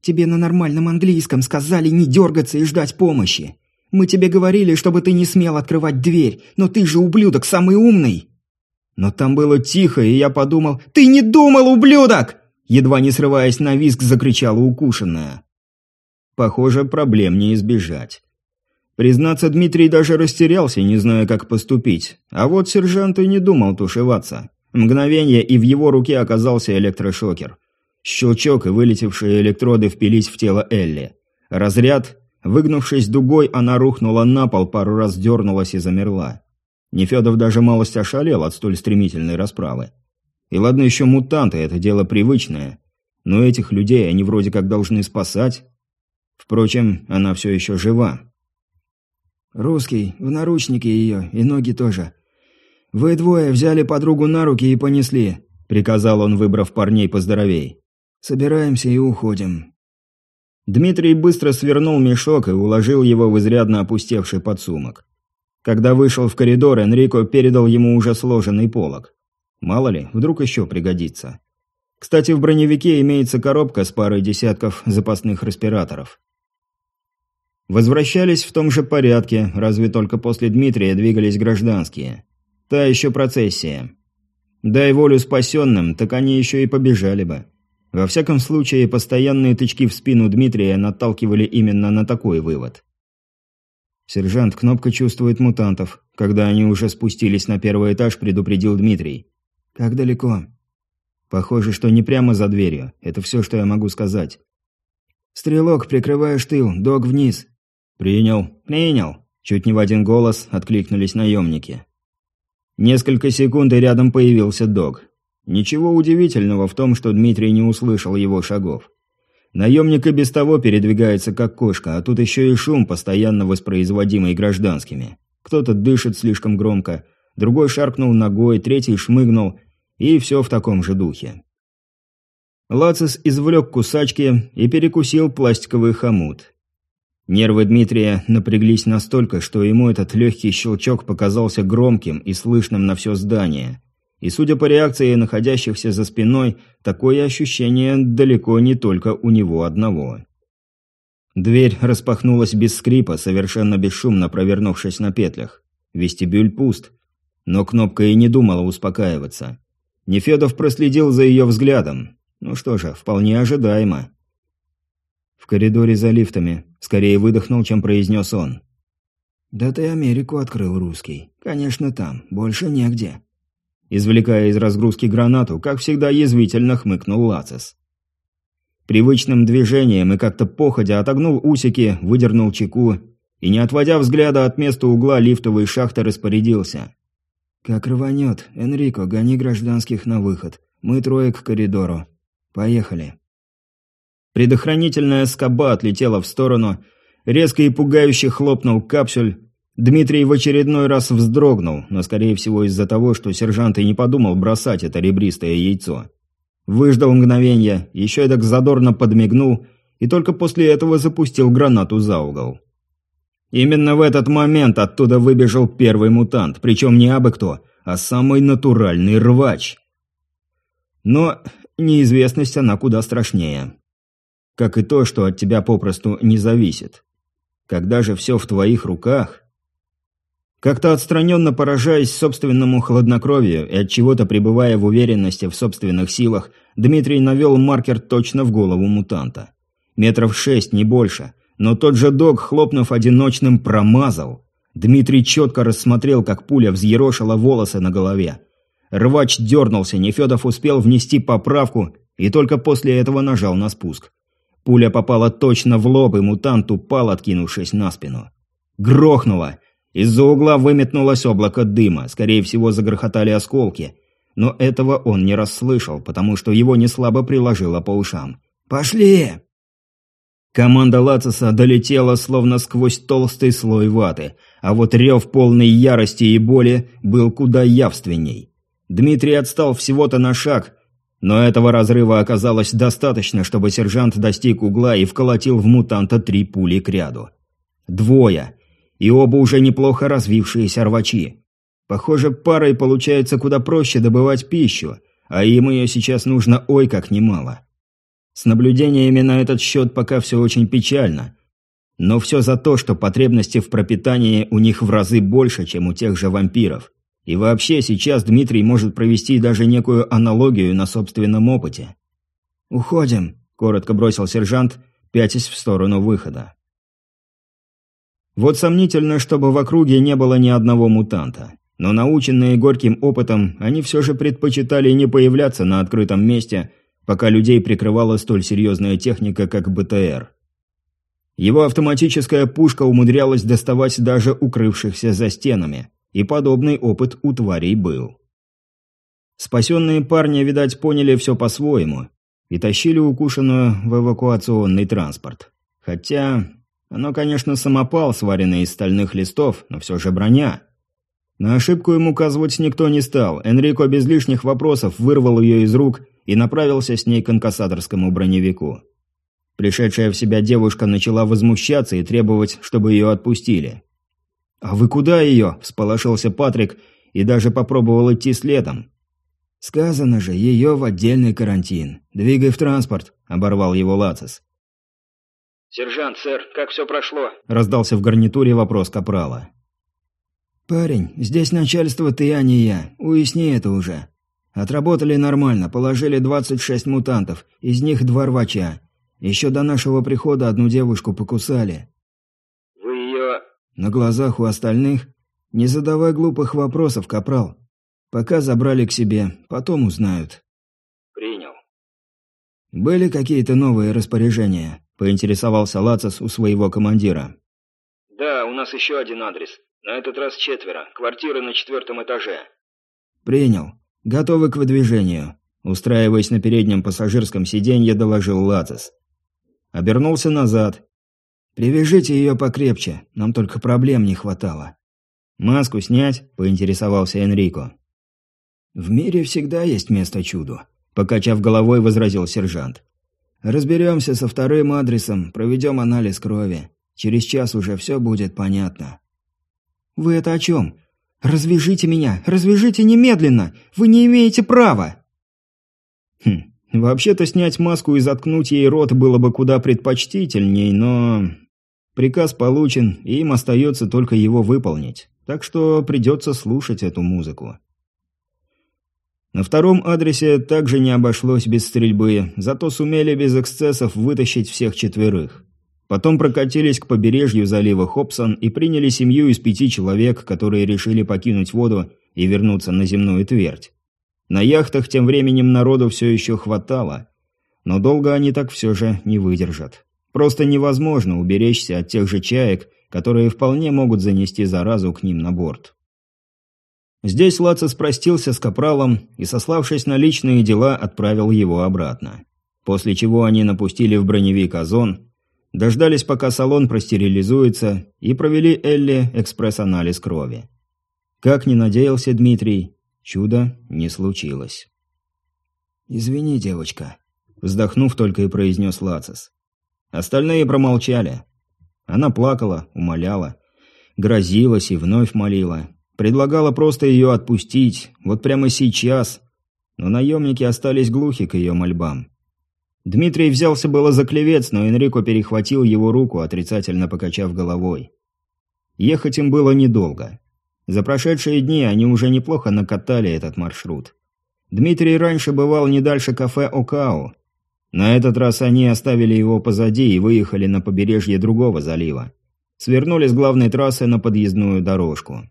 «Тебе на нормальном английском сказали не дергаться и ждать помощи. Мы тебе говорили, чтобы ты не смел открывать дверь, но ты же, ублюдок, самый умный!» Но там было тихо, и я подумал «Ты не думал, ублюдок!» Едва не срываясь на визг, закричала укушенная. Похоже, проблем не избежать. Признаться, Дмитрий даже растерялся, не зная, как поступить. А вот сержант и не думал тушеваться. Мгновение, и в его руке оказался электрошокер. Щелчок и вылетевшие электроды впились в тело Элли. Разряд. Выгнувшись дугой, она рухнула на пол, пару раз дернулась и замерла. Нефедов даже малость ошалел от столь стремительной расправы. И ладно еще мутанты, это дело привычное. Но этих людей они вроде как должны спасать. Впрочем, она все еще жива. «Русский, в наручнике ее, и ноги тоже. Вы двое взяли подругу на руки и понесли», — приказал он, выбрав парней поздоровей. «Собираемся и уходим». Дмитрий быстро свернул мешок и уложил его в изрядно опустевший подсумок. Когда вышел в коридор, Энрико передал ему уже сложенный полог. Мало ли, вдруг еще пригодится. Кстати, в броневике имеется коробка с парой десятков запасных респираторов. Возвращались в том же порядке, разве только после Дмитрия двигались гражданские. Та еще процессия. Дай волю спасенным, так они еще и побежали бы. Во всяком случае, постоянные тычки в спину Дмитрия наталкивали именно на такой вывод. «Сержант, кнопка чувствует мутантов. Когда они уже спустились на первый этаж, предупредил Дмитрий. Как далеко?» «Похоже, что не прямо за дверью. Это все, что я могу сказать». «Стрелок, прикрываешь тыл. Дог вниз. «Принял, принял!» Чуть не в один голос откликнулись наемники. Несколько секунд и рядом появился Дог. Ничего удивительного в том, что Дмитрий не услышал его шагов. Наемник и без того передвигается как кошка, а тут еще и шум, постоянно воспроизводимый гражданскими. Кто-то дышит слишком громко, другой шаркнул ногой, третий шмыгнул, и все в таком же духе. Лацис извлек кусачки и перекусил пластиковый хомут. Нервы Дмитрия напряглись настолько, что ему этот легкий щелчок показался громким и слышным на все здание. И судя по реакции находящихся за спиной, такое ощущение далеко не только у него одного. Дверь распахнулась без скрипа, совершенно бесшумно провернувшись на петлях. Вестибюль пуст. Но кнопка и не думала успокаиваться. Нефедов проследил за ее взглядом. Ну что же, вполне ожидаемо. В коридоре за лифтами. Скорее выдохнул, чем произнес он. «Да ты Америку открыл, русский. Конечно, там. Больше негде». Извлекая из разгрузки гранату, как всегда язвительно хмыкнул Лацис. Привычным движением и как-то походя отогнул усики, выдернул чеку и, не отводя взгляда от места угла лифтовой шахты, распорядился. «Как рванет, Энрико, гони гражданских на выход. Мы трое к коридору. Поехали». Предохранительная скоба отлетела в сторону, резко и пугающе хлопнул капсюль. Дмитрий в очередной раз вздрогнул, но скорее всего из-за того, что сержант и не подумал бросать это ребристое яйцо. Выждал мгновение, еще эдак задорно подмигнул и только после этого запустил гранату за угол. Именно в этот момент оттуда выбежал первый мутант, причем не абы кто, а самый натуральный рвач. Но неизвестность она куда страшнее. Как и то, что от тебя попросту не зависит. Когда же все в твоих руках... Как-то отстраненно поражаясь собственному хладнокровию и от чего-то пребывая в уверенности в собственных силах, Дмитрий навел маркер точно в голову мутанта. Метров шесть, не больше. Но тот же дог, хлопнув одиночным, промазал. Дмитрий четко рассмотрел, как пуля взъерошила волосы на голове. Рвач дернулся, Нефедов успел внести поправку и только после этого нажал на спуск. Пуля попала точно в лоб, и мутант упал, откинувшись на спину. Грохнуло. Из-за угла выметнулось облако дыма, скорее всего загрохотали осколки. Но этого он не расслышал, потому что его неслабо приложило по ушам. «Пошли!» Команда Лациса долетела словно сквозь толстый слой ваты, а вот рев полной ярости и боли был куда явственней. Дмитрий отстал всего-то на шаг, но этого разрыва оказалось достаточно, чтобы сержант достиг угла и вколотил в мутанта три пули к ряду. Двое. И оба уже неплохо развившиеся рвачи. Похоже, парой получается куда проще добывать пищу, а им ее сейчас нужно ой как немало. С наблюдениями на этот счет пока все очень печально. Но все за то, что потребности в пропитании у них в разы больше, чем у тех же вампиров. И вообще сейчас Дмитрий может провести даже некую аналогию на собственном опыте. «Уходим», – коротко бросил сержант, пятясь в сторону выхода. Вот сомнительно, чтобы в округе не было ни одного мутанта. Но наученные горьким опытом, они все же предпочитали не появляться на открытом месте, пока людей прикрывала столь серьезная техника, как БТР. Его автоматическая пушка умудрялась доставать даже укрывшихся за стенами, и подобный опыт у тварей был. Спасенные парни, видать, поняли все по-своему и тащили укушенную в эвакуационный транспорт. Хотя, оно, конечно, самопал, сваренный из стальных листов, но все же броня. На ошибку ему указывать никто не стал. Энрико без лишних вопросов вырвал ее из рук и направился с ней к инкассаторскому броневику. Пришедшая в себя девушка начала возмущаться и требовать, чтобы ее отпустили. «А вы куда ее?» – всполошился Патрик и даже попробовал идти следом. «Сказано же, ее в отдельный карантин. Двигай в транспорт», – оборвал его Лацис. «Сержант, сэр, как все прошло?» – раздался в гарнитуре вопрос Капрала. «Парень, здесь начальство ты, а не я. Уясни это уже. Отработали нормально, положили 26 мутантов, из них два рвача. Еще до нашего прихода одну девушку покусали. Вы ее... На глазах у остальных? Не задавай глупых вопросов, капрал. Пока забрали к себе, потом узнают. Были какие-то новые распоряжения? Поинтересовался Лацис у своего командира. Да, у нас еще один адрес. На этот раз четверо. Квартира на четвертом этаже. Принял. «Готовы к выдвижению», – устраиваясь на переднем пассажирском сиденье, доложил Лацис. Обернулся назад. «Привяжите ее покрепче, нам только проблем не хватало». «Маску снять?» – поинтересовался Энрико. «В мире всегда есть место чуду», – покачав головой, возразил сержант. «Разберемся со вторым адресом, проведем анализ крови. Через час уже все будет понятно». «Вы это о чем?» «Развяжите меня! Развяжите немедленно! Вы не имеете права!» Хм, вообще-то снять маску и заткнуть ей рот было бы куда предпочтительней, но... Приказ получен, и им остается только его выполнить. Так что придется слушать эту музыку. На втором адресе также не обошлось без стрельбы, зато сумели без эксцессов вытащить всех четверых. Потом прокатились к побережью залива Хобсон и приняли семью из пяти человек, которые решили покинуть воду и вернуться на земную твердь. На яхтах тем временем народу все еще хватало, но долго они так все же не выдержат. Просто невозможно уберечься от тех же чаек, которые вполне могут занести заразу к ним на борт. Здесь Лаца спростился с Капралом и, сославшись на личные дела, отправил его обратно. После чего они напустили в броневик Озон Дождались, пока салон простерилизуется, и провели Элли экспресс-анализ крови. Как ни надеялся Дмитрий, чуда не случилось. «Извини, девочка», — вздохнув, только и произнес Лацис. Остальные промолчали. Она плакала, умоляла, грозилась и вновь молила. Предлагала просто ее отпустить, вот прямо сейчас. Но наемники остались глухи к ее мольбам. Дмитрий взялся было за клевец, но Энрико перехватил его руку, отрицательно покачав головой. Ехать им было недолго. За прошедшие дни они уже неплохо накатали этот маршрут. Дмитрий раньше бывал не дальше кафе «Окао». На этот раз они оставили его позади и выехали на побережье другого залива. Свернули с главной трассы на подъездную дорожку.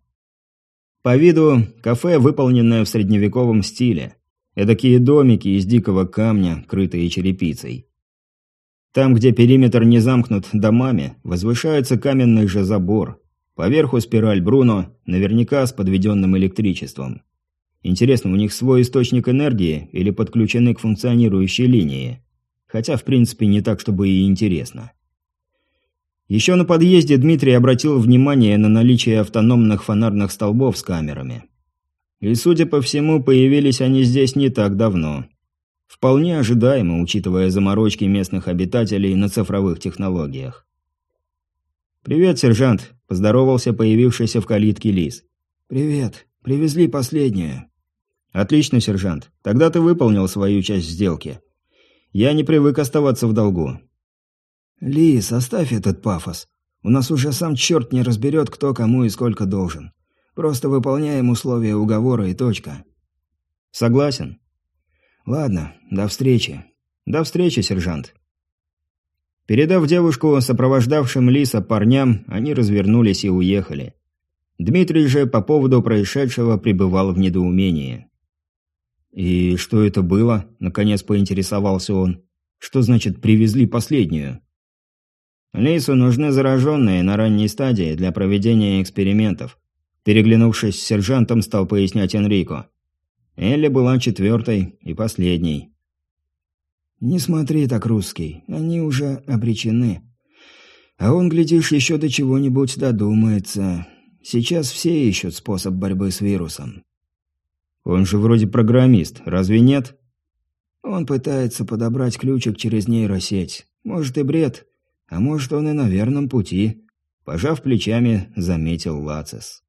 По виду кафе, выполненное в средневековом стиле. Эдакие домики из дикого камня, крытые черепицей. Там, где периметр не замкнут домами, возвышается каменный же забор. Поверху спираль Бруно, наверняка с подведенным электричеством. Интересно, у них свой источник энергии или подключены к функционирующей линии? Хотя, в принципе, не так, чтобы и интересно. Еще на подъезде Дмитрий обратил внимание на наличие автономных фонарных столбов с камерами. И, судя по всему, появились они здесь не так давно. Вполне ожидаемо, учитывая заморочки местных обитателей на цифровых технологиях. «Привет, сержант», – поздоровался появившийся в калитке Лис. «Привет. Привезли последнюю». «Отлично, сержант. Тогда ты выполнил свою часть сделки. Я не привык оставаться в долгу». «Лис, оставь этот пафос. У нас уже сам черт не разберет, кто кому и сколько должен. Просто выполняем условия уговора и точка». «Согласен». «Ладно, до встречи». «До встречи, сержант». Передав девушку сопровождавшим Лиса парням, они развернулись и уехали. Дмитрий же по поводу происшедшего пребывал в недоумении. «И что это было?» – наконец поинтересовался он. «Что значит «привезли последнюю»?» «Лису нужны зараженные на ранней стадии для проведения экспериментов», переглянувшись с сержантом, стал пояснять Энрико. Элли была четвертой и последней. «Не смотри так, русский, они уже обречены. А он, глядишь, еще до чего-нибудь додумается. Сейчас все ищут способ борьбы с вирусом. Он же вроде программист, разве нет? Он пытается подобрать ключик через нейросеть. Может и бред, а может он и на верном пути. Пожав плечами, заметил Лацис.